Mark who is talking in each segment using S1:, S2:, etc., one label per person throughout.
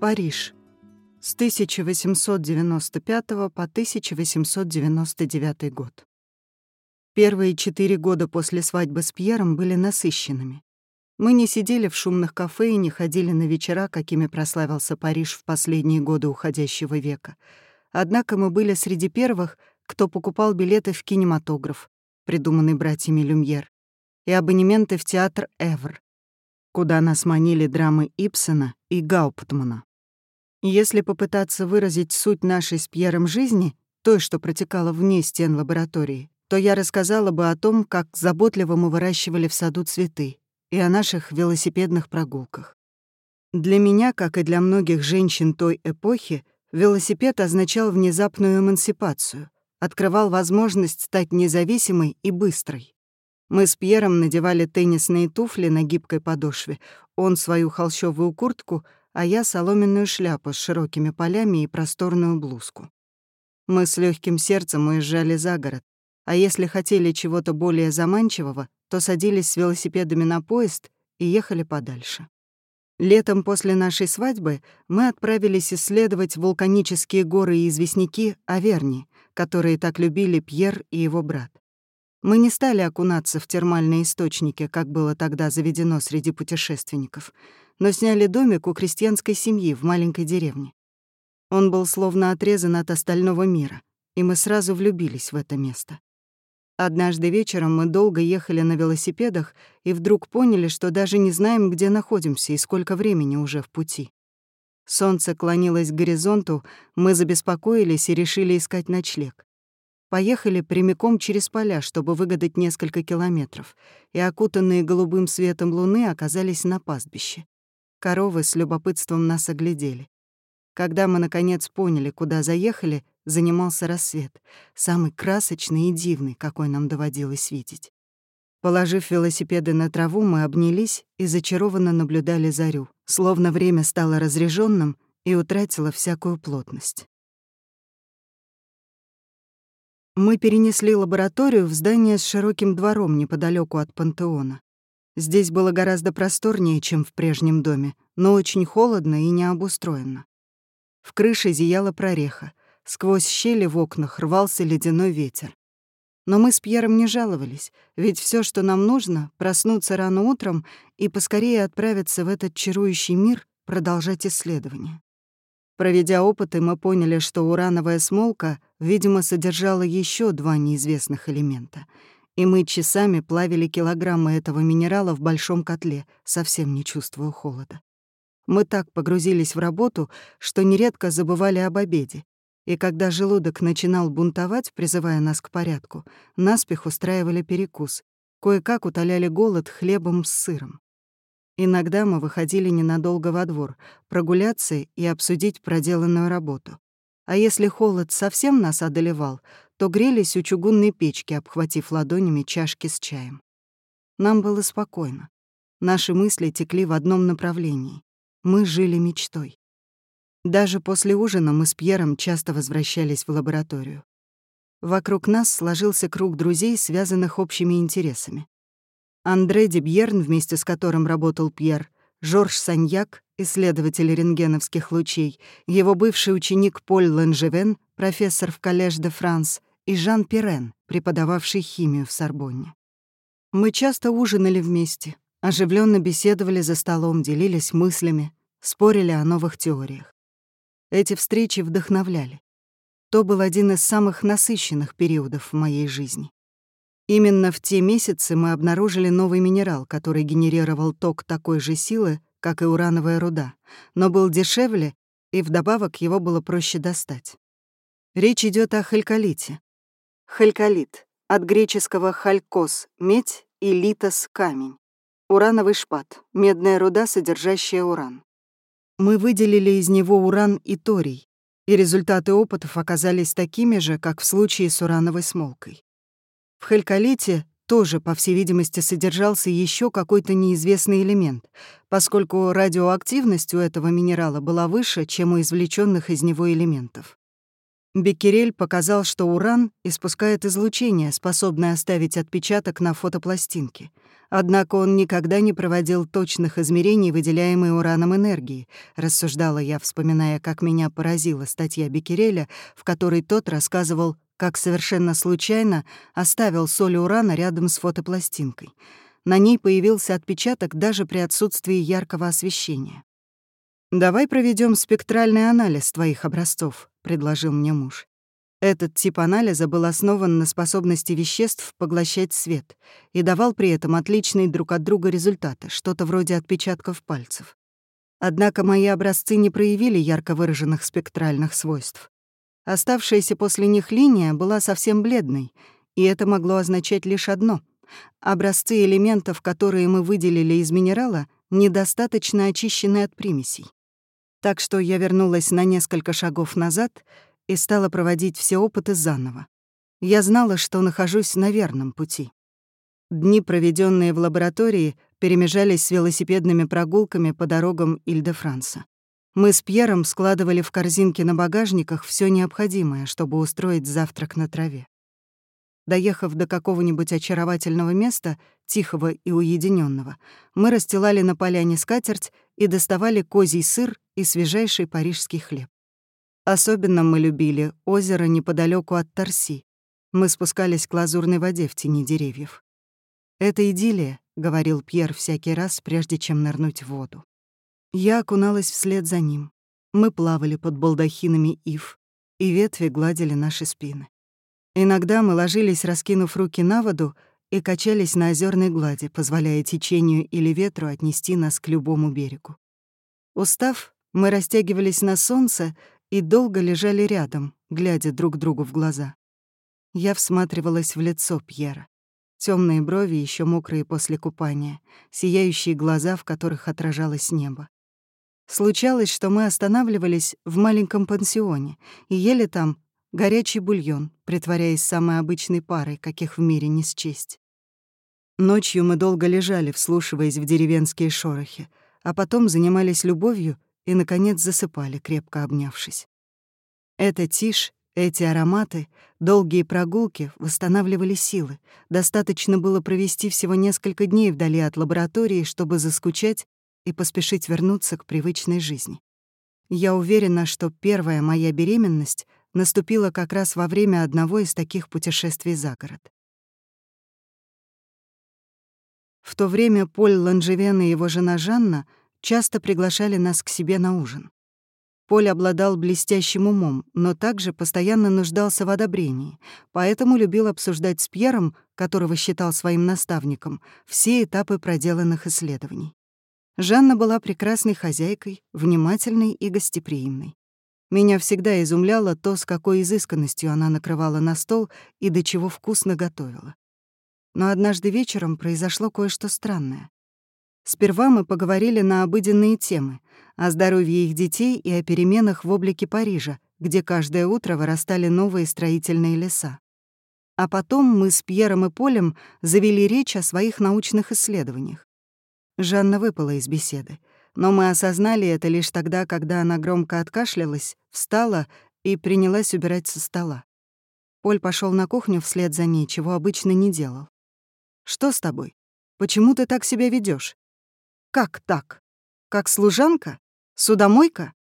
S1: Париж. С 1895 по 1899 год. Первые четыре года после свадьбы с Пьером были насыщенными. Мы не сидели в шумных кафе и не ходили на вечера, какими прославился Париж в последние годы уходящего века. Однако мы были среди первых, кто покупал билеты в кинематограф, придуманный братьями Люмьер, и абонементы в театр «Эвр», куда нас манили драмы Ипсона и Гауптмана. Если попытаться выразить суть нашей с Пьером жизни, той, что протекала вне стен лаборатории, то я рассказала бы о том, как заботливо мы выращивали в саду цветы, и о наших велосипедных прогулках. Для меня, как и для многих женщин той эпохи, велосипед означал внезапную эмансипацию, открывал возможность стать независимой и быстрой. Мы с Пьером надевали теннисные туфли на гибкой подошве, он свою холщовую куртку, а я соломенную шляпу с широкими полями и просторную блузку. Мы с легким сердцем уезжали за город, а если хотели чего-то более заманчивого, то садились с велосипедами на поезд и ехали подальше. Летом после нашей свадьбы мы отправились исследовать вулканические горы и известняки Аверни, которые так любили Пьер и его брат. Мы не стали окунаться в термальные источники, как было тогда заведено среди путешественников, но сняли домик у крестьянской семьи в маленькой деревне. Он был словно отрезан от остального мира, и мы сразу влюбились в это место. Однажды вечером мы долго ехали на велосипедах и вдруг поняли, что даже не знаем, где находимся и сколько времени уже в пути. Солнце клонилось к горизонту, мы забеспокоились и решили искать ночлег. Поехали прямиком через поля, чтобы выгадать несколько километров, и окутанные голубым светом луны оказались на пастбище. Коровы с любопытством нас оглядели. Когда мы, наконец, поняли, куда заехали, занимался рассвет, самый красочный и дивный, какой нам доводилось видеть. Положив велосипеды на траву, мы обнялись и зачарованно наблюдали зарю, словно время стало разреженным и утратило всякую плотность. Мы перенесли лабораторию в здание с широким двором неподалеку от пантеона. Здесь было гораздо просторнее, чем в прежнем доме, но очень холодно и необустроено. В крыше зияла прореха. Сквозь щели в окнах рвался ледяной ветер. Но мы с Пьером не жаловались, ведь все, что нам нужно, проснуться рано утром и поскорее отправиться в этот чарующий мир, продолжать исследования. Проведя опыты, мы поняли, что урановая смолка, видимо, содержала еще два неизвестных элемента, и мы часами плавили килограммы этого минерала в большом котле, совсем не чувствуя холода. Мы так погрузились в работу, что нередко забывали об обеде, и когда желудок начинал бунтовать, призывая нас к порядку, наспех устраивали перекус, кое-как утоляли голод хлебом с сыром. Иногда мы выходили ненадолго во двор, прогуляться и обсудить проделанную работу. А если холод совсем нас одолевал, то грелись у чугунной печки, обхватив ладонями чашки с чаем. Нам было спокойно. Наши мысли текли в одном направлении. Мы жили мечтой. Даже после ужина мы с Пьером часто возвращались в лабораторию. Вокруг нас сложился круг друзей, связанных общими интересами. Андре Дебьерн, вместе с которым работал Пьер, Жорж Саньяк, исследователь рентгеновских лучей, его бывший ученик Поль Ланжевен, профессор в Коллеж де Франс, и Жан Пирен, преподававший химию в Сорбонне. Мы часто ужинали вместе, оживленно беседовали за столом, делились мыслями, спорили о новых теориях. Эти встречи вдохновляли. То был один из самых насыщенных периодов в моей жизни. Именно в те месяцы мы обнаружили новый минерал, который генерировал ток такой же силы, как и урановая руда, но был дешевле, и вдобавок его было проще достать. Речь идет о халькалите. Халькалит — от греческого халькос — медь и литос — камень. Урановый шпат — медная руда, содержащая уран. Мы выделили из него уран и торий, и результаты опытов оказались такими же, как в случае с урановой смолкой. В халькалите тоже, по всей видимости, содержался еще какой-то неизвестный элемент, поскольку радиоактивность у этого минерала была выше, чем у извлеченных из него элементов. Беккерель показал, что уран испускает излучение, способное оставить отпечаток на фотопластинке, Однако он никогда не проводил точных измерений выделяемой ураном энергии, рассуждала я, вспоминая, как меня поразила статья Беккереля, в которой тот рассказывал, как совершенно случайно оставил соль урана рядом с фотопластинкой. На ней появился отпечаток даже при отсутствии яркого освещения. «Давай проведем спектральный анализ твоих образцов», — предложил мне муж. Этот тип анализа был основан на способности веществ поглощать свет и давал при этом отличные друг от друга результаты, что-то вроде отпечатков пальцев. Однако мои образцы не проявили ярко выраженных спектральных свойств. Оставшаяся после них линия была совсем бледной, и это могло означать лишь одно — образцы элементов, которые мы выделили из минерала, недостаточно очищены от примесей. Так что я вернулась на несколько шагов назад — и стала проводить все опыты заново. Я знала, что нахожусь на верном пути. Дни, проведенные в лаборатории, перемежались с велосипедными прогулками по дорогам Иль-де-Франса. Мы с Пьером складывали в корзинки на багажниках все необходимое, чтобы устроить завтрак на траве. Доехав до какого-нибудь очаровательного места, тихого и уединенного, мы расстилали на поляне скатерть и доставали козий сыр и свежайший парижский хлеб. Особенно мы любили озеро неподалеку от Тарси. Мы спускались к лазурной воде в тени деревьев. «Это идиллия», — говорил Пьер всякий раз, прежде чем нырнуть в воду. Я окуналась вслед за ним. Мы плавали под балдахинами ив, и ветви гладили наши спины. Иногда мы ложились, раскинув руки на воду, и качались на озерной глади, позволяя течению или ветру отнести нас к любому берегу. Устав, мы растягивались на солнце и долго лежали рядом, глядя друг другу в глаза. Я всматривалась в лицо Пьера. Темные брови, еще мокрые после купания, сияющие глаза, в которых отражалось небо. Случалось, что мы останавливались в маленьком пансионе и ели там горячий бульон, притворяясь самой обычной парой, каких в мире не счесть. Ночью мы долго лежали, вслушиваясь в деревенские шорохи, а потом занимались любовью и, наконец, засыпали, крепко обнявшись. Эта тишь, эти ароматы, долгие прогулки восстанавливали силы. Достаточно было провести всего несколько дней вдали от лаборатории, чтобы заскучать и поспешить вернуться к привычной жизни. Я уверена, что первая моя беременность наступила как раз во время одного из таких путешествий за город. В то время Поль Ланжевен и его жена Жанна — часто приглашали нас к себе на ужин. Поль обладал блестящим умом, но также постоянно нуждался в одобрении, поэтому любил обсуждать с Пьером, которого считал своим наставником, все этапы проделанных исследований. Жанна была прекрасной хозяйкой, внимательной и гостеприимной. Меня всегда изумляло то, с какой изысканностью она накрывала на стол и до чего вкусно готовила. Но однажды вечером произошло кое-что странное. Сперва мы поговорили на обыденные темы — о здоровье их детей и о переменах в облике Парижа, где каждое утро вырастали новые строительные леса. А потом мы с Пьером и Полем завели речь о своих научных исследованиях. Жанна выпала из беседы, но мы осознали это лишь тогда, когда она громко откашлялась, встала и принялась убирать со стола. Поль пошел на кухню вслед за ней, чего обычно не делал. «Что с тобой? Почему ты так себя ведешь? Как так? Как служанка? Судомойка?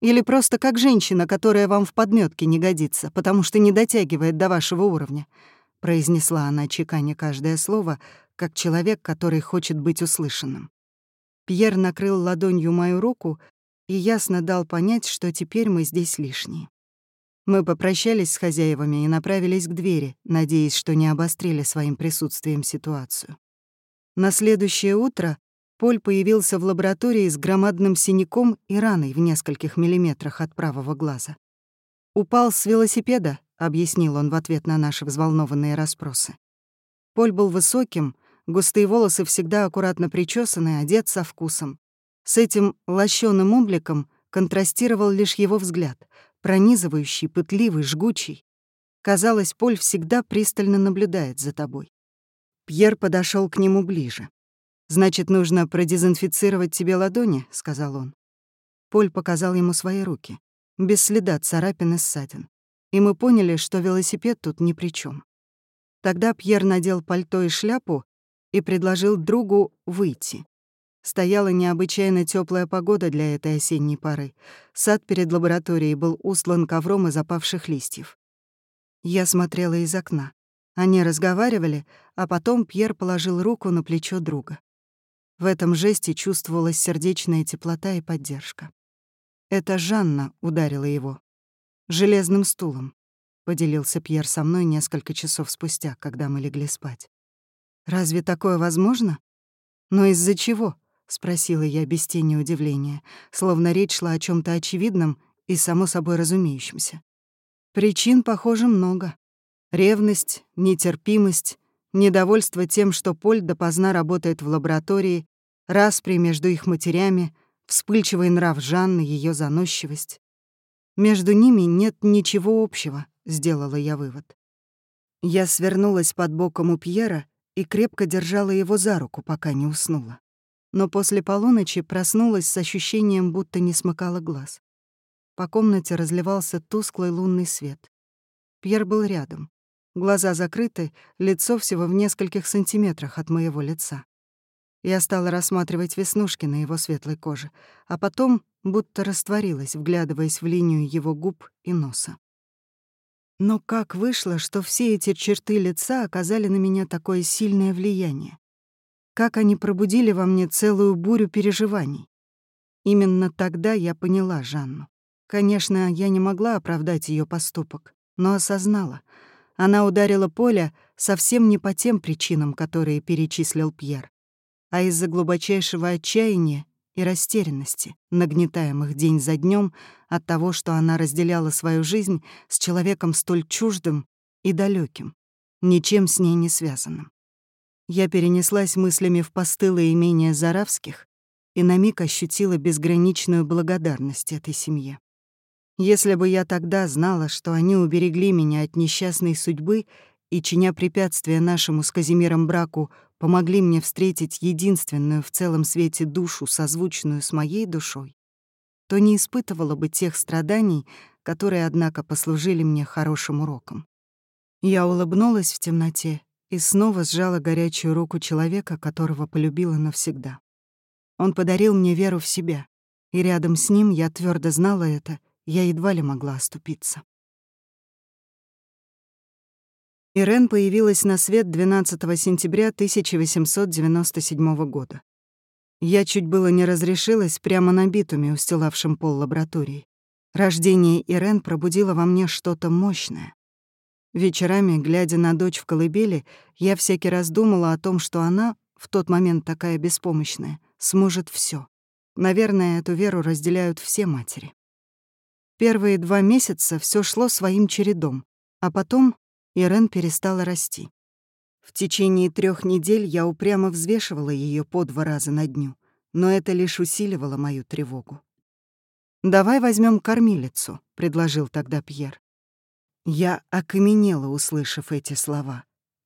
S1: Или просто как женщина, которая вам в подметке не годится, потому что не дотягивает до вашего уровня?» — произнесла она, чеканя каждое слово, как человек, который хочет быть услышанным. Пьер накрыл ладонью мою руку и ясно дал понять, что теперь мы здесь лишние. Мы попрощались с хозяевами и направились к двери, надеясь, что не обострили своим присутствием ситуацию. На следующее утро Поль появился в лаборатории с громадным синяком и раной в нескольких миллиметрах от правого глаза. «Упал с велосипеда», — объяснил он в ответ на наши взволнованные расспросы. Поль был высоким, густые волосы всегда аккуратно причесаны, одет со вкусом. С этим лощеным обликом контрастировал лишь его взгляд, пронизывающий, пытливый, жгучий. Казалось, Поль всегда пристально наблюдает за тобой. Пьер подошел к нему ближе. «Значит, нужно продезинфицировать тебе ладони», — сказал он. Поль показал ему свои руки, без следа царапин и ссадин. И мы поняли, что велосипед тут ни при чем. Тогда Пьер надел пальто и шляпу и предложил другу выйти. Стояла необычайно теплая погода для этой осенней поры. Сад перед лабораторией был устлан ковром из опавших листьев. Я смотрела из окна. Они разговаривали, а потом Пьер положил руку на плечо друга. В этом жесте чувствовалась сердечная теплота и поддержка. Это Жанна ударила его. Железным стулом. Поделился Пьер со мной несколько часов спустя, когда мы легли спать. «Разве такое возможно? Но из-за чего?» — спросила я без тени удивления, словно речь шла о чем то очевидном и само собой разумеющемся. Причин, похоже, много. Ревность, нетерпимость, недовольство тем, что Поль допоздна работает в лаборатории, распри между их матерями, вспыльчивый нрав Жанны, ее заносчивость. Между ними нет ничего общего, сделала я вывод. Я свернулась под боком у Пьера и крепко держала его за руку, пока не уснула. Но после полуночи проснулась с ощущением, будто не смыкала глаз. По комнате разливался тусклый лунный свет. Пьер был рядом. Глаза закрыты, лицо всего в нескольких сантиметрах от моего лица. Я стала рассматривать веснушки на его светлой коже, а потом будто растворилась, вглядываясь в линию его губ и носа. Но как вышло, что все эти черты лица оказали на меня такое сильное влияние? Как они пробудили во мне целую бурю переживаний? Именно тогда я поняла Жанну. Конечно, я не могла оправдать ее поступок, но осознала — она ударила Поля совсем не по тем причинам, которые перечислил Пьер, а из-за глубочайшего отчаяния и растерянности, нагнетаемых день за днем от того, что она разделяла свою жизнь с человеком столь чуждым и далеким, ничем с ней не связанным. Я перенеслась мыслями в постылое имение Заравских и на миг ощутила безграничную благодарность этой семье. Если бы я тогда знала, что они уберегли меня от несчастной судьбы и, чиня препятствия нашему с Казимиром браку, помогли мне встретить единственную в целом свете душу, созвучную с моей душой, то не испытывала бы тех страданий, которые, однако, послужили мне хорошим уроком. Я улыбнулась в темноте и снова сжала горячую руку человека, которого полюбила навсегда. Он подарил мне веру в себя, и рядом с ним я твердо знала это — я едва ли могла оступиться. Ирен появилась на свет 12 сентября 1897 года. Я чуть было не разрешилась прямо на битуме, устилавшем пол лаборатории. Рождение Ирен пробудило во мне что-то мощное. Вечерами, глядя на дочь в колыбели, я всякий раз думала о том, что она, в тот момент такая беспомощная, сможет все. Наверное, эту веру разделяют все матери. Первые два месяца все шло своим чередом, а потом Ирен перестала расти. В течение трех недель я упрямо взвешивала ее по два раза на дню, но это лишь усиливало мою тревогу. «Давай возьмем кормилицу», — предложил тогда Пьер. Я окаменела, услышав эти слова,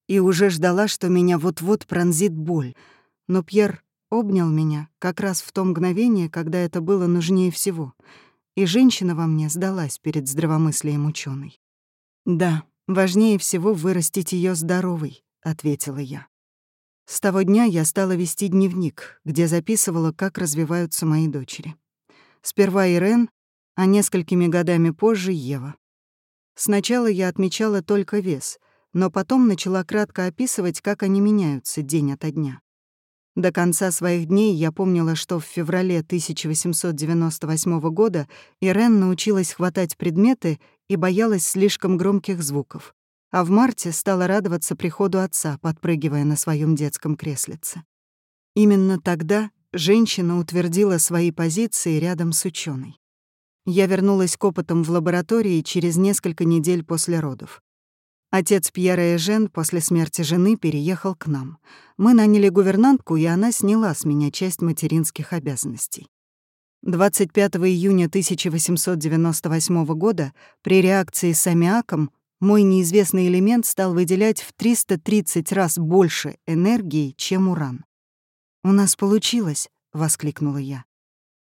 S1: и уже ждала, что меня вот-вот пронзит боль, но Пьер обнял меня как раз в то мгновение, когда это было нужнее всего — и женщина во мне сдалась перед здравомыслием ученой. «Да, важнее всего вырастить ее здоровой», — ответила я. С того дня я стала вести дневник, где записывала, как развиваются мои дочери. Сперва Ирен, а несколькими годами позже Ева. Сначала я отмечала только вес, но потом начала кратко описывать, как они меняются день ото дня. До конца своих дней я помнила, что в феврале 1898 года Ирен научилась хватать предметы и боялась слишком громких звуков, а в марте стала радоваться приходу отца, подпрыгивая на своем детском креслице. Именно тогда женщина утвердила свои позиции рядом с ученой. Я вернулась к опытам в лаборатории через несколько недель после родов. Отец Пьера и Жен после смерти жены переехал к нам. Мы наняли гувернантку, и она сняла с меня часть материнских обязанностей. 25 июня 1898 года при реакции с аммиаком мой неизвестный элемент стал выделять в 330 раз больше энергии, чем уран. «У нас получилось!» — воскликнула я.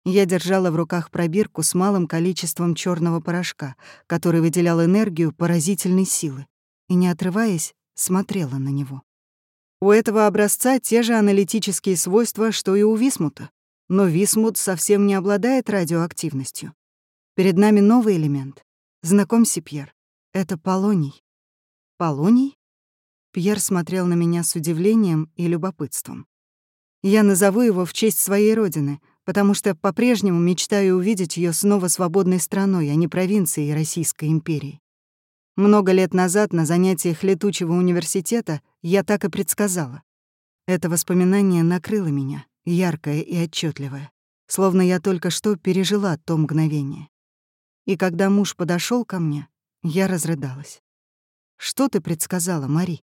S1: Я держала в руках пробирку с малым количеством черного порошка, который выделял энергию поразительной силы и, не отрываясь, смотрела на него. У этого образца те же аналитические свойства, что и у висмута. Но висмут совсем не обладает радиоактивностью. Перед нами новый элемент. Знакомься, Пьер, это полоний. Полоний? Пьер смотрел на меня с удивлением и любопытством. Я назову его в честь своей родины, потому что по-прежнему мечтаю увидеть ее снова свободной страной, а не провинцией Российской империи. Много лет назад на занятиях летучего университета я так и предсказала. Это воспоминание накрыло меня, яркое и отчетливое, словно я только что пережила то мгновение. И когда муж подошел ко мне, я разрыдалась. «Что ты предсказала, Мари?»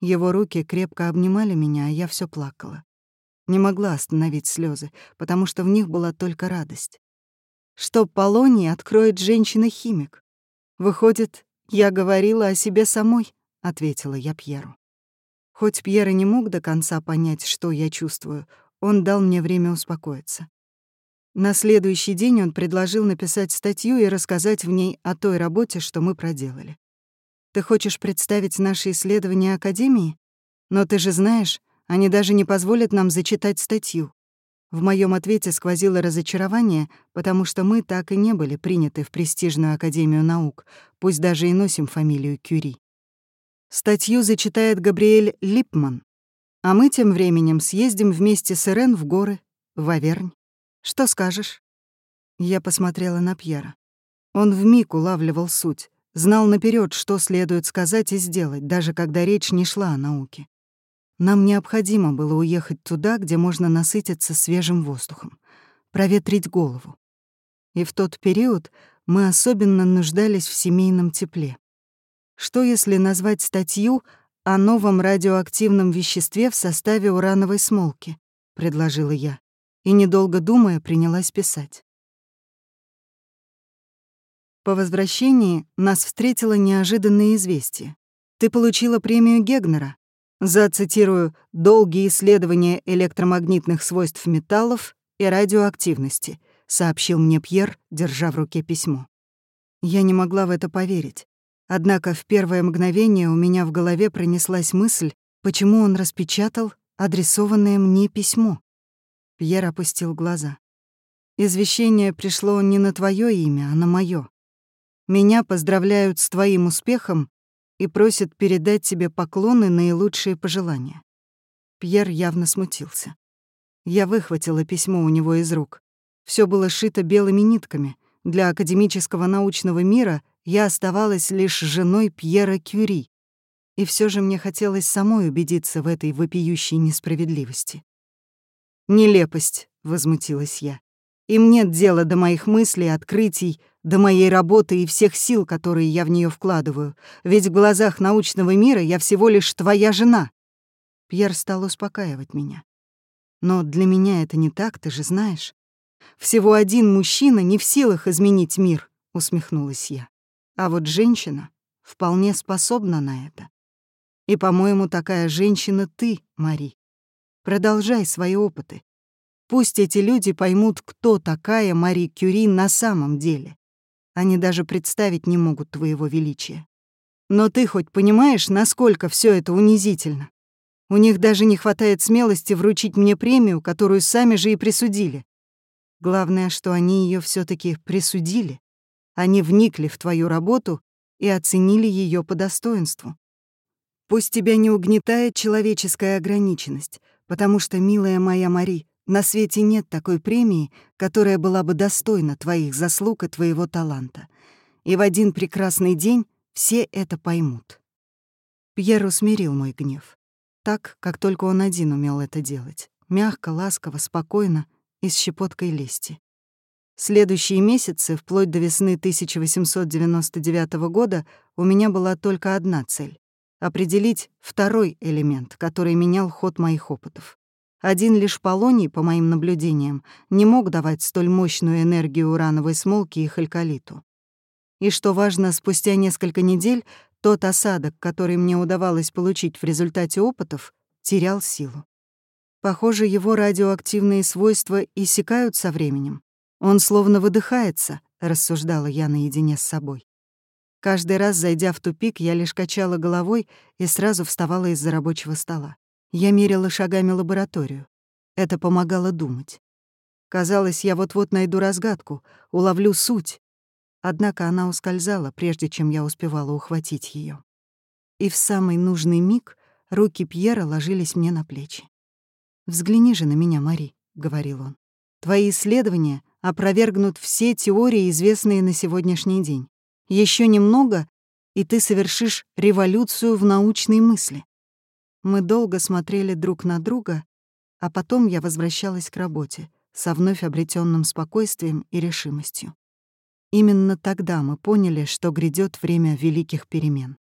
S1: Его руки крепко обнимали меня, а я все плакала. Не могла остановить слезы, потому что в них была только радость. Что Полоний откроет женщина-химик. Выходит, я говорила о себе самой, ответила я Пьеру. Хоть Пьер и не мог до конца понять, что я чувствую, он дал мне время успокоиться. На следующий день он предложил написать статью и рассказать в ней о той работе, что мы проделали. «Ты хочешь представить наши исследования Академии? Но ты же знаешь, они даже не позволят нам зачитать статью. В моем ответе сквозило разочарование, потому что мы так и не были приняты в престижную Академию наук, пусть даже и носим фамилию Кюри. Статью зачитает Габриэль Липман, а мы тем временем съездим вместе с Ирен в горы, в Авернь. Что скажешь?» Я посмотрела на Пьера. Он вмиг улавливал суть, знал наперед, что следует сказать и сделать, даже когда речь не шла о науке. Нам необходимо было уехать туда, где можно насытиться свежим воздухом, проветрить голову. И в тот период мы особенно нуждались в семейном тепле. Что если назвать статью о новом радиоактивном веществе в составе урановой смолки, предложила я, и, недолго думая, принялась писать. По возвращении нас встретило неожиданное известие. Ты получила премию Гегнера, за, цитирую, «долгие исследования электромагнитных свойств металлов и радиоактивности», сообщил мне Пьер, держа в руке письмо. Я не могла в это поверить. Однако в первое мгновение у меня в голове пронеслась мысль, почему он распечатал адресованное мне письмо. Пьер опустил глаза. «Извещение пришло не на твое имя, а на мое. Меня поздравляют с твоим успехом и просит передать тебе поклоны наилучшие пожелания. Пьер явно смутился. Я выхватила письмо у него из рук. Все было шито белыми нитками. Для академического научного мира я оставалась лишь женой Пьера Кюри. И все же мне хотелось самой убедиться в этой вопиющей несправедливости. «Нелепость», — возмутилась я. «Им нет дела до моих мыслей, открытий, до моей работы и всех сил, которые я в нее вкладываю, ведь в глазах научного мира я всего лишь твоя жена». Пьер стал успокаивать меня. «Но для меня это не так, ты же знаешь. Всего один мужчина не в силах изменить мир», — усмехнулась я. «А вот женщина вполне способна на это. И, по-моему, такая женщина ты, Мари. Продолжай свои опыты. Пусть эти люди поймут, кто такая Мари Кюри на самом деле. Они даже представить не могут твоего величия. Но ты хоть понимаешь, насколько все это унизительно? У них даже не хватает смелости вручить мне премию, которую сами же и присудили. Главное, что они ее все таки присудили. Они вникли в твою работу и оценили ее по достоинству. Пусть тебя не угнетает человеческая ограниченность, потому что, милая моя Мари, на свете нет такой премии, которая была бы достойна твоих заслуг и твоего таланта. И в один прекрасный день все это поймут. Пьер усмирил мой гнев. Так, как только он один умел это делать. Мягко, ласково, спокойно и с щепоткой лести. Следующие месяцы, вплоть до весны 1899 года, у меня была только одна цель — определить второй элемент, который менял ход моих опытов. Один лишь полоний, по моим наблюдениям, не мог давать столь мощную энергию урановой смолки и халькалиту. И что важно, спустя несколько недель тот осадок, который мне удавалось получить в результате опытов, терял силу. Похоже, его радиоактивные свойства иссякают со временем. Он словно выдыхается, рассуждала я наедине с собой. Каждый раз, зайдя в тупик, я лишь качала головой и сразу вставала из-за рабочего стола. Я мерила шагами лабораторию. Это помогало думать. Казалось, я вот-вот найду разгадку, уловлю суть. Однако она ускользала, прежде чем я успевала ухватить ее. И в самый нужный миг руки Пьера ложились мне на плечи. «Взгляни же на меня, Мари», — говорил он. «Твои исследования опровергнут все теории, известные на сегодняшний день. Еще немного, и ты совершишь революцию в научной мысли». Мы долго смотрели друг на друга, а потом я возвращалась к работе со вновь обретенным спокойствием и решимостью. Именно тогда мы поняли, что грядет время великих перемен.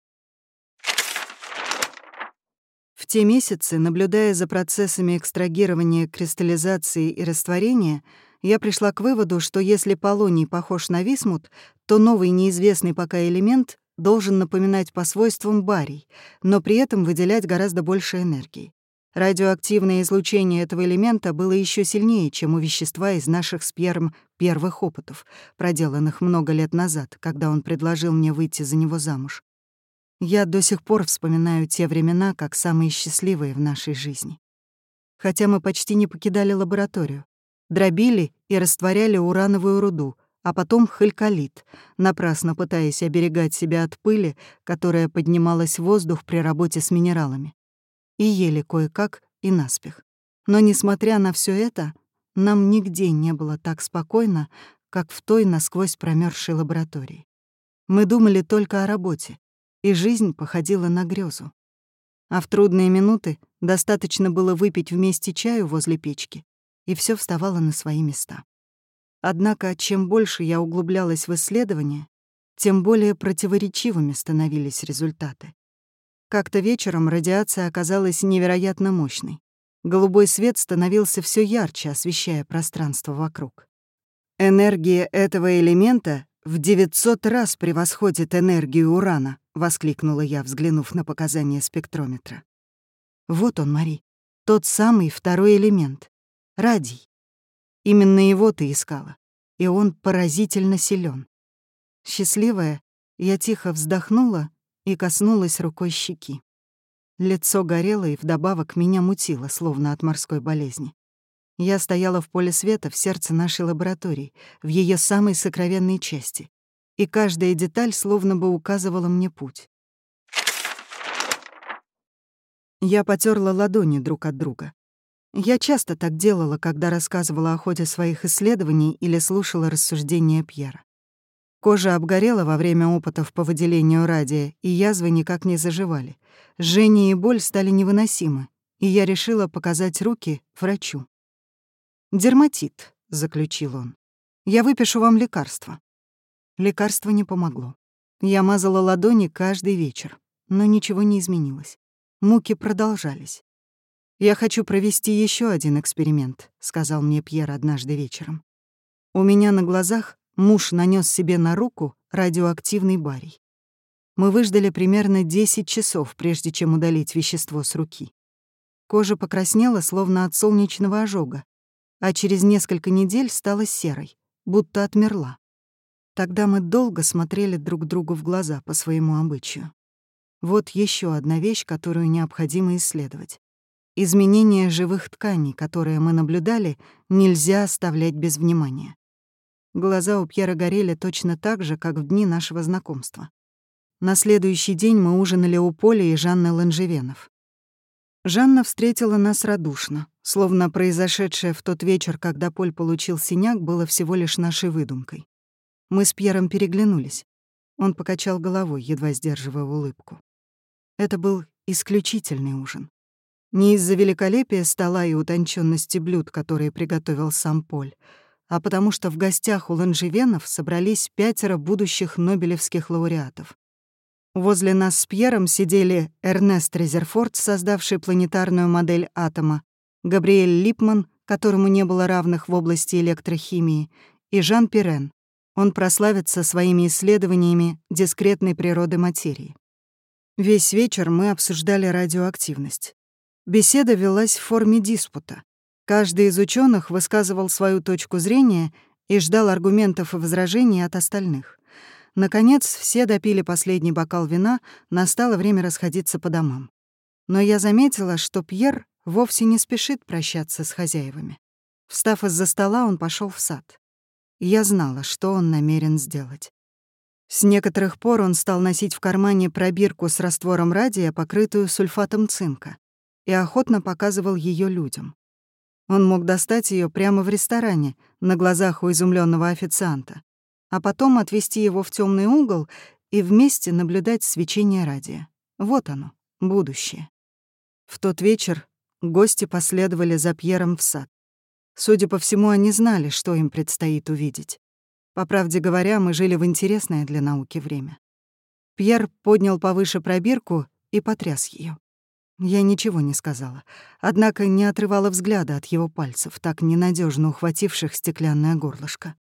S1: В те месяцы, наблюдая за процессами экстрагирования, кристаллизации и растворения, я пришла к выводу, что если полоний похож на висмут, то новый неизвестный пока элемент должен напоминать по свойствам барий, но при этом выделять гораздо больше энергии. Радиоактивное излучение этого элемента было еще сильнее, чем у вещества из наших с Пьером первых опытов, проделанных много лет назад, когда он предложил мне выйти за него замуж. Я до сих пор вспоминаю те времена как самые счастливые в нашей жизни. Хотя мы почти не покидали лабораторию. Дробили и растворяли урановую руду, а потом халькалит, напрасно пытаясь оберегать себя от пыли, которая поднималась в воздух при работе с минералами и ели кое-как и наспех. Но, несмотря на все это, нам нигде не было так спокойно, как в той насквозь промерзшей лаборатории. Мы думали только о работе, и жизнь походила на грезу. А в трудные минуты достаточно было выпить вместе чаю возле печки, и все вставало на свои места. Однако, чем больше я углублялась в исследования, тем более противоречивыми становились результаты. Как-то вечером радиация оказалась невероятно мощной. Голубой свет становился все ярче, освещая пространство вокруг. «Энергия этого элемента в 900 раз превосходит энергию урана», — воскликнула я, взглянув на показания спектрометра. «Вот он, Мари, тот самый второй элемент — радий. Именно его ты искала, и он поразительно силен. Счастливая, я тихо вздохнула и коснулась рукой щеки. Лицо горело и вдобавок меня мутило, словно от морской болезни. Я стояла в поле света в сердце нашей лаборатории, в ее самой сокровенной части, и каждая деталь словно бы указывала мне путь. Я потерла ладони друг от друга. Я часто так делала, когда рассказывала о ходе своих исследований или слушала рассуждения Пьера. Кожа обгорела во время опытов по выделению радия, и язвы никак не заживали. Жжение и боль стали невыносимы, и я решила показать руки врачу. «Дерматит», — заключил он. «Я выпишу вам лекарство». Лекарство не помогло. Я мазала ладони каждый вечер, но ничего не изменилось. Муки продолжались. «Я хочу провести еще один эксперимент», — сказал мне Пьер однажды вечером. У меня на глазах Муж нанес себе на руку радиоактивный барий. Мы выждали примерно 10 часов, прежде чем удалить вещество с руки. Кожа покраснела, словно от солнечного ожога, а через несколько недель стала серой, будто отмерла. Тогда мы долго смотрели друг другу в глаза по своему обычаю. Вот еще одна вещь, которую необходимо исследовать. Изменения живых тканей, которые мы наблюдали, нельзя оставлять без внимания. Глаза у Пьера горели точно так же, как в дни нашего знакомства. На следующий день мы ужинали у Поля и Жанны Ланжевенов. Жанна встретила нас радушно, словно произошедшее в тот вечер, когда Поль получил синяк, было всего лишь нашей выдумкой. Мы с Пьером переглянулись. Он покачал головой, едва сдерживая улыбку. Это был исключительный ужин. Не из-за великолепия стола и утонченности блюд, которые приготовил сам Поль, а потому что в гостях у ланжевенов собрались пятеро будущих нобелевских лауреатов. Возле нас с Пьером сидели Эрнест Резерфорд, создавший планетарную модель атома, Габриэль Липман, которому не было равных в области электрохимии, и Жан Пирен. Он прославится своими исследованиями дискретной природы материи. Весь вечер мы обсуждали радиоактивность. Беседа велась в форме диспута. Каждый из ученых высказывал свою точку зрения и ждал аргументов и возражений от остальных. Наконец, все допили последний бокал вина, настало время расходиться по домам. Но я заметила, что Пьер вовсе не спешит прощаться с хозяевами. Встав из-за стола, он пошел в сад. Я знала, что он намерен сделать. С некоторых пор он стал носить в кармане пробирку с раствором радия, покрытую сульфатом цинка, и охотно показывал ее людям. Он мог достать ее прямо в ресторане, на глазах у изумленного официанта, а потом отвести его в темный угол и вместе наблюдать свечение радия. Вот оно, будущее. В тот вечер гости последовали за Пьером в сад. Судя по всему, они знали, что им предстоит увидеть. По правде говоря, мы жили в интересное для науки время. Пьер поднял повыше пробирку и потряс ее. Я ничего не сказала, однако не отрывала взгляда от его пальцев, так ненадежно ухвативших стеклянное горлышко.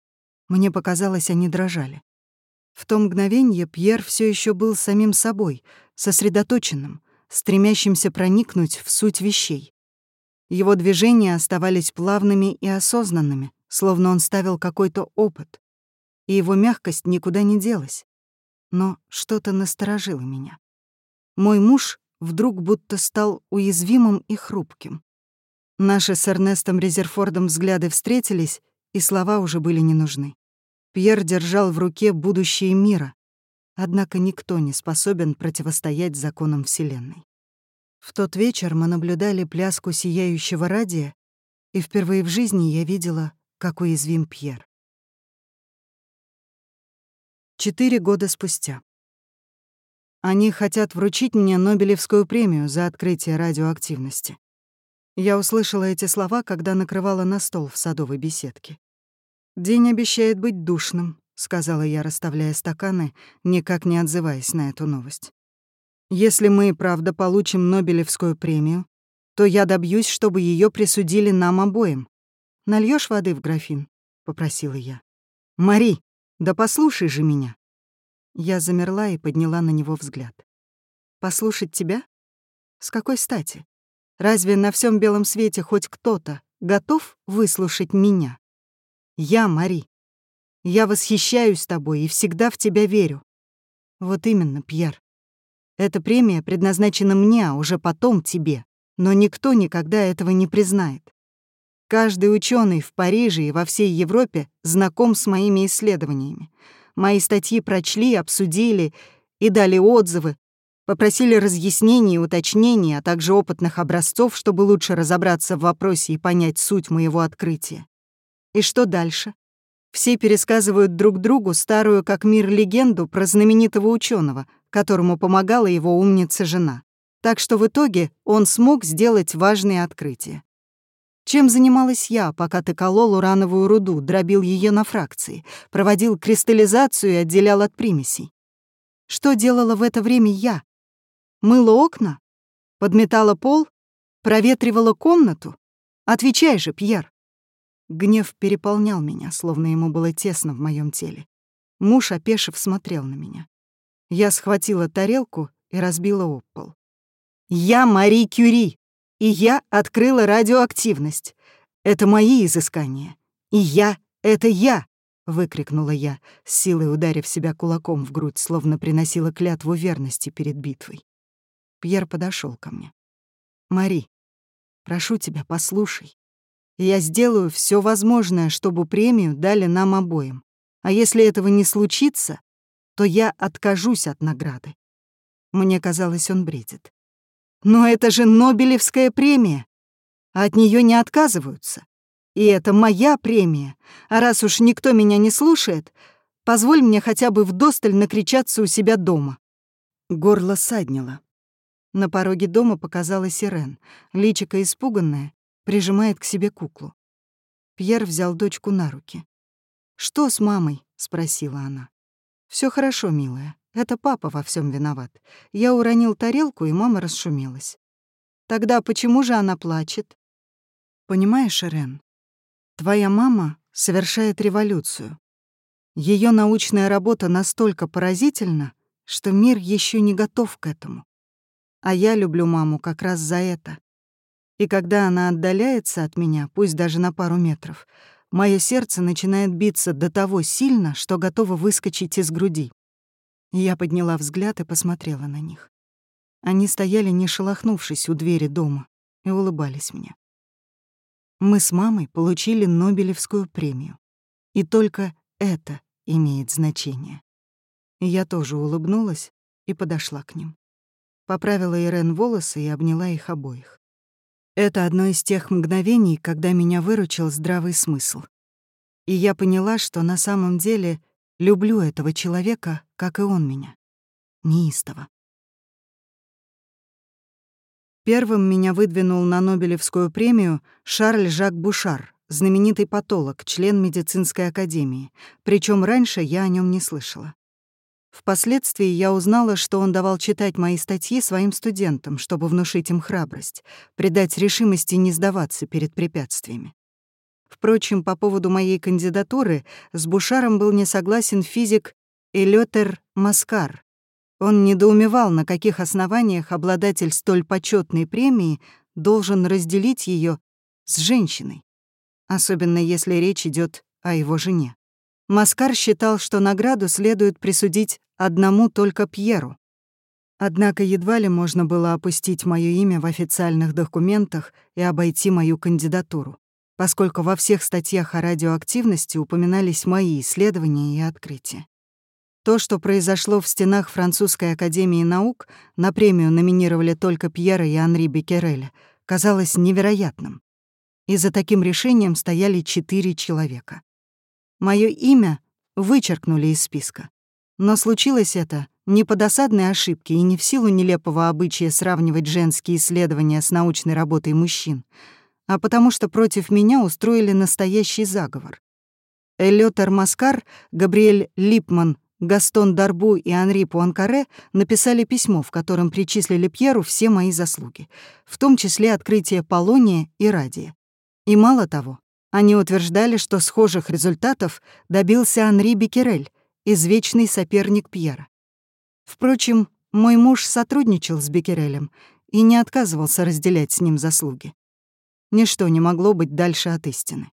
S1: Мне показалось, они дрожали. В то мгновение Пьер все еще был самим собой, сосредоточенным, стремящимся проникнуть в суть вещей. Его движения оставались плавными и осознанными, словно он ставил какой-то опыт, и его мягкость никуда не делась. Но что-то насторожило меня. Мой муж вдруг будто стал уязвимым и хрупким. Наши с Эрнестом Резерфордом взгляды встретились, и слова уже были не нужны. Пьер держал в руке будущее мира, однако никто не способен противостоять законам Вселенной. В тот вечер мы наблюдали пляску сияющего радия, и впервые в жизни я видела, как уязвим Пьер. Четыре года спустя. Они хотят вручить мне Нобелевскую премию за открытие радиоактивности. Я услышала эти слова, когда накрывала на стол в садовой беседке. «День обещает быть душным», — сказала я, расставляя стаканы, никак не отзываясь на эту новость. Если мы и правда получим Нобелевскую премию, то я добьюсь, чтобы ее присудили нам обоим. Нальешь воды в графин?» — попросила я. «Мари, да послушай же меня!» Я замерла и подняла на него взгляд. «Послушать тебя? С какой стати? Разве на всем белом свете хоть кто-то готов выслушать меня? Я, Мари. Я восхищаюсь тобой и всегда в тебя верю. Вот именно, Пьер. Эта премия предназначена мне, а уже потом тебе. Но никто никогда этого не признает. Каждый ученый в Париже и во всей Европе знаком с моими исследованиями. Мои статьи прочли, обсудили и дали отзывы, попросили разъяснений и уточнений, а также опытных образцов, чтобы лучше разобраться в вопросе и понять суть моего открытия. И что дальше? Все пересказывают друг другу старую как мир легенду про знаменитого ученого, которому помогала его умница-жена. Так что в итоге он смог сделать важные открытия. Чем занималась я, пока ты колол урановую руду, дробил ее на фракции, проводил кристаллизацию и отделял от примесей? Что делала в это время я? Мыла окна? Подметала пол? Проветривала комнату? Отвечай же, Пьер. Гнев переполнял меня, словно ему было тесно в моем теле. Муж, опешив, смотрел на меня. Я схватила тарелку и разбила об пол. «Я Мари Кюри, и я открыла радиоактивность. Это мои изыскания. И я — это я!» — выкрикнула я, с силой ударив себя кулаком в грудь, словно приносила клятву верности перед битвой. Пьер подошел ко мне. «Мари, прошу тебя, послушай. Я сделаю все возможное, чтобы премию дали нам обоим. А если этого не случится, то я откажусь от награды. Мне казалось, он бредит. Но это же Нобелевская премия. От нее не отказываются. И это моя премия. А раз уж никто меня не слушает, позволь мне хотя бы вдосталь накричаться у себя дома. Горло саднило. На пороге дома показалась Ирен, личико испуганная, прижимает к себе куклу. Пьер взял дочку на руки. «Что с мамой?» — спросила она. Все хорошо, милая. Это папа во всем виноват. Я уронил тарелку, и мама расшумелась. Тогда почему же она плачет? Понимаешь, Рен, твоя мама совершает революцию. Ее научная работа настолько поразительна, что мир еще не готов к этому. А я люблю маму как раз за это. И когда она отдаляется от меня, пусть даже на пару метров, Мое сердце начинает биться до того сильно, что готово выскочить из груди. Я подняла взгляд и посмотрела на них. Они стояли, не шелохнувшись у двери дома, и улыбались мне. Мы с мамой получили Нобелевскую премию. И только это имеет значение. Я тоже улыбнулась и подошла к ним. Поправила Ирен волосы и обняла их обоих. Это одно из тех мгновений, когда меня выручил здравый смысл. И я поняла, что на самом деле люблю этого человека, как и он меня. Неистово. Первым меня выдвинул на Нобелевскую премию Шарль Жак Бушар, знаменитый патолог, член медицинской академии. Причем раньше я о нем не слышала. Впоследствии я узнала, что он давал читать мои статьи своим студентам, чтобы внушить им храбрость, придать решимости не сдаваться перед препятствиями. Впрочем, по поводу моей кандидатуры с Бушаром был не согласен физик Элётер Маскар, он недоумевал, на каких основаниях обладатель столь почетной премии должен разделить ее с женщиной, особенно если речь идет о его жене. Маскар считал, что награду следует присудить одному только Пьеру. Однако едва ли можно было опустить моё имя в официальных документах и обойти мою кандидатуру, поскольку во всех статьях о радиоактивности упоминались мои исследования и открытия. То, что произошло в стенах Французской академии наук, на премию номинировали только Пьера и Анри Беккереля, казалось невероятным. И за таким решением стояли четыре человека. Моё имя вычеркнули из списка. Но случилось это не по досадной ошибке и не в силу нелепого обычая сравнивать женские исследования с научной работой мужчин, а потому что против меня устроили настоящий заговор. Элётер Маскар, Габриэль Липман Гастон Дарбу и Анри Пуанкаре написали письмо, в котором причислили Пьеру все мои заслуги, в том числе открытие полония и радия. И мало того, они утверждали, что схожих результатов добился Анри Беккерель, извечный соперник Пьера. Впрочем, мой муж сотрудничал с Беккерелем и не отказывался разделять с ним заслуги. Ничто не могло быть дальше от истины.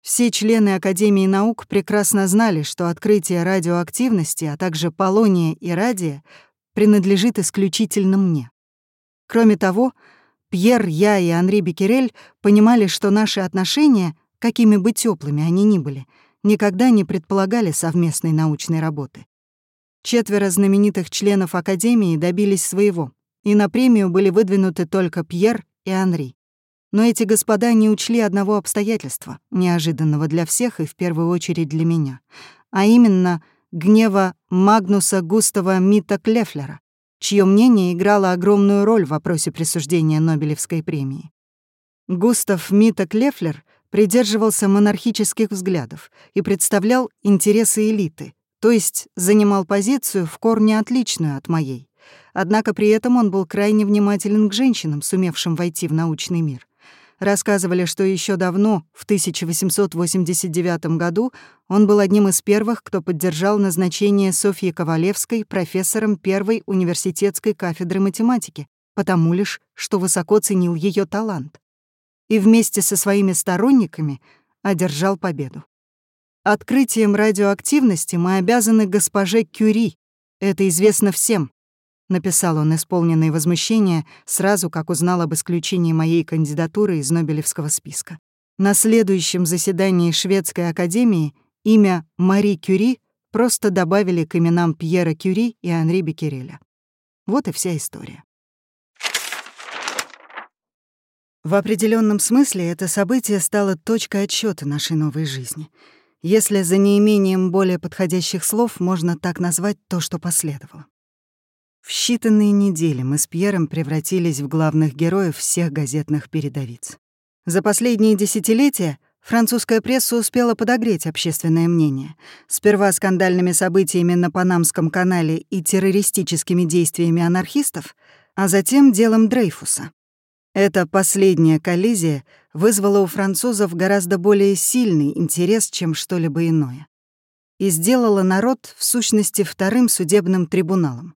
S1: Все члены Академии наук прекрасно знали, что открытие радиоактивности, а также полония и радия принадлежит исключительно мне. Кроме того, Пьер, я и Анри Беккерель понимали, что наши отношения, какими бы теплыми они ни были, никогда не предполагали совместной научной работы. Четверо знаменитых членов Академии добились своего, и на премию были выдвинуты только Пьер и Анри. Но эти господа не учли одного обстоятельства, неожиданного для всех и в первую очередь для меня, а именно гнева Магнуса Густава Мита Клефлера, чье мнение играло огромную роль в вопросе присуждения Нобелевской премии. Густав Мита Клефлер придерживался монархических взглядов и представлял интересы элиты, то есть занимал позицию в корне отличную от моей. Однако при этом он был крайне внимателен к женщинам, сумевшим войти в научный мир рассказывали, что еще давно, в 1889 году, он был одним из первых, кто поддержал назначение Софьи Ковалевской профессором первой университетской кафедры математики, потому лишь, что высоко ценил ее талант. И вместе со своими сторонниками одержал победу. Открытием радиоактивности мы обязаны госпоже Кюри. Это известно всем. — написал он, исполненный возмущения, сразу как узнал об исключении моей кандидатуры из Нобелевского списка. На следующем заседании Шведской академии имя Мари Кюри просто добавили к именам Пьера Кюри и Анри Беккереля. Вот и вся история. В определенном смысле это событие стало точкой отсчета нашей новой жизни, если за неимением более подходящих слов можно так назвать то, что последовало. В считанные недели мы с Пьером превратились в главных героев всех газетных передовиц. За последние десятилетия французская пресса успела подогреть общественное мнение. Сперва скандальными событиями на Панамском канале и террористическими действиями анархистов, а затем делом Дрейфуса. Эта последняя коллизия вызвала у французов гораздо более сильный интерес, чем что-либо иное. И сделала народ, в сущности, вторым судебным трибуналом.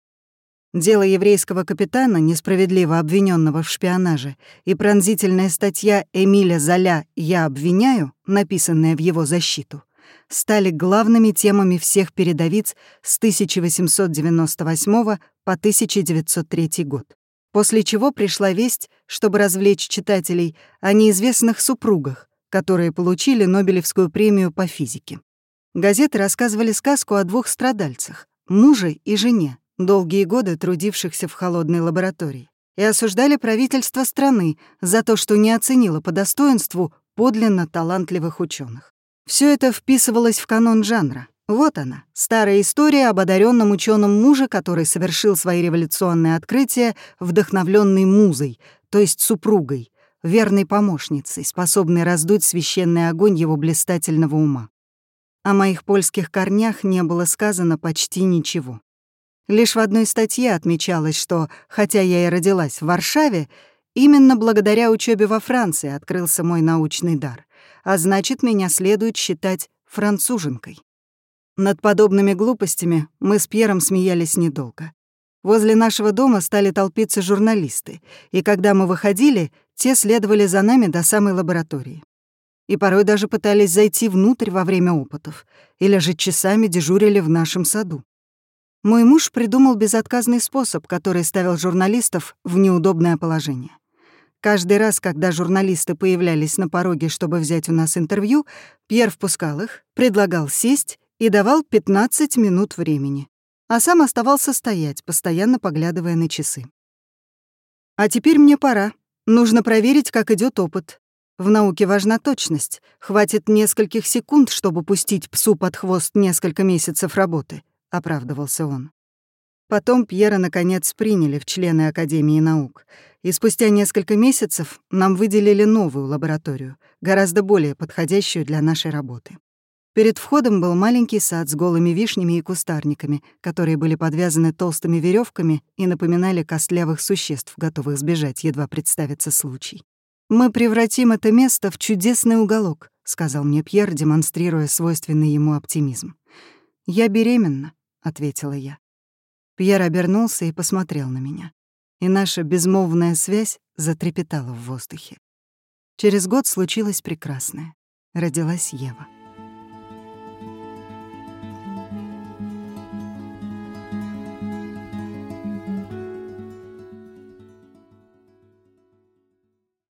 S1: Дело еврейского капитана, несправедливо обвиненного в шпионаже, и пронзительная статья Эмиля Золя «Я обвиняю», написанная в его защиту, стали главными темами всех передовиц с 1898 по 1903 год. После чего пришла весть, чтобы развлечь читателей, о неизвестных супругах, которые получили Нобелевскую премию по физике. Газеты рассказывали сказку о двух страдальцах — муже и жене, долгие годы трудившихся в холодной лаборатории, и осуждали правительство страны за то, что не оценило по достоинству подлинно талантливых ученых. Все это вписывалось в канон жанра. Вот она, старая история об одаренном ученом муже, который совершил свои революционные открытия, вдохновленный музой, то есть супругой, верной помощницей, способной раздуть священный огонь его блистательного ума. О моих польских корнях не было сказано почти ничего. Лишь в одной статье отмечалось, что, хотя я и родилась в Варшаве, именно благодаря учебе во Франции открылся мой научный дар, а значит, меня следует считать француженкой. Над подобными глупостями мы с Пьером смеялись недолго. Возле нашего дома стали толпиться журналисты, и когда мы выходили, те следовали за нами до самой лаборатории. И порой даже пытались зайти внутрь во время опытов, или же часами дежурили в нашем саду. Мой муж придумал безотказный способ, который ставил журналистов в неудобное положение. Каждый раз, когда журналисты появлялись на пороге, чтобы взять у нас интервью, Пьер впускал их, предлагал сесть и давал 15 минут времени, а сам оставался стоять, постоянно поглядывая на часы. «А теперь мне пора. Нужно проверить, как идет опыт. В науке важна точность. Хватит нескольких секунд, чтобы пустить псу под хвост несколько месяцев работы. — оправдывался он. Потом Пьера, наконец, приняли в члены Академии наук, и спустя несколько месяцев нам выделили новую лабораторию, гораздо более подходящую для нашей работы. Перед входом был маленький сад с голыми вишнями и кустарниками, которые были подвязаны толстыми веревками и напоминали костлявых существ, готовых сбежать, едва представится случай. «Мы превратим это место в чудесный уголок», — сказал мне Пьер, демонстрируя свойственный ему оптимизм. «Я беременна ответила я. Пьер обернулся и посмотрел на меня. И наша безмолвная связь затрепетала в воздухе. Через год случилось прекрасное. Родилась Ева.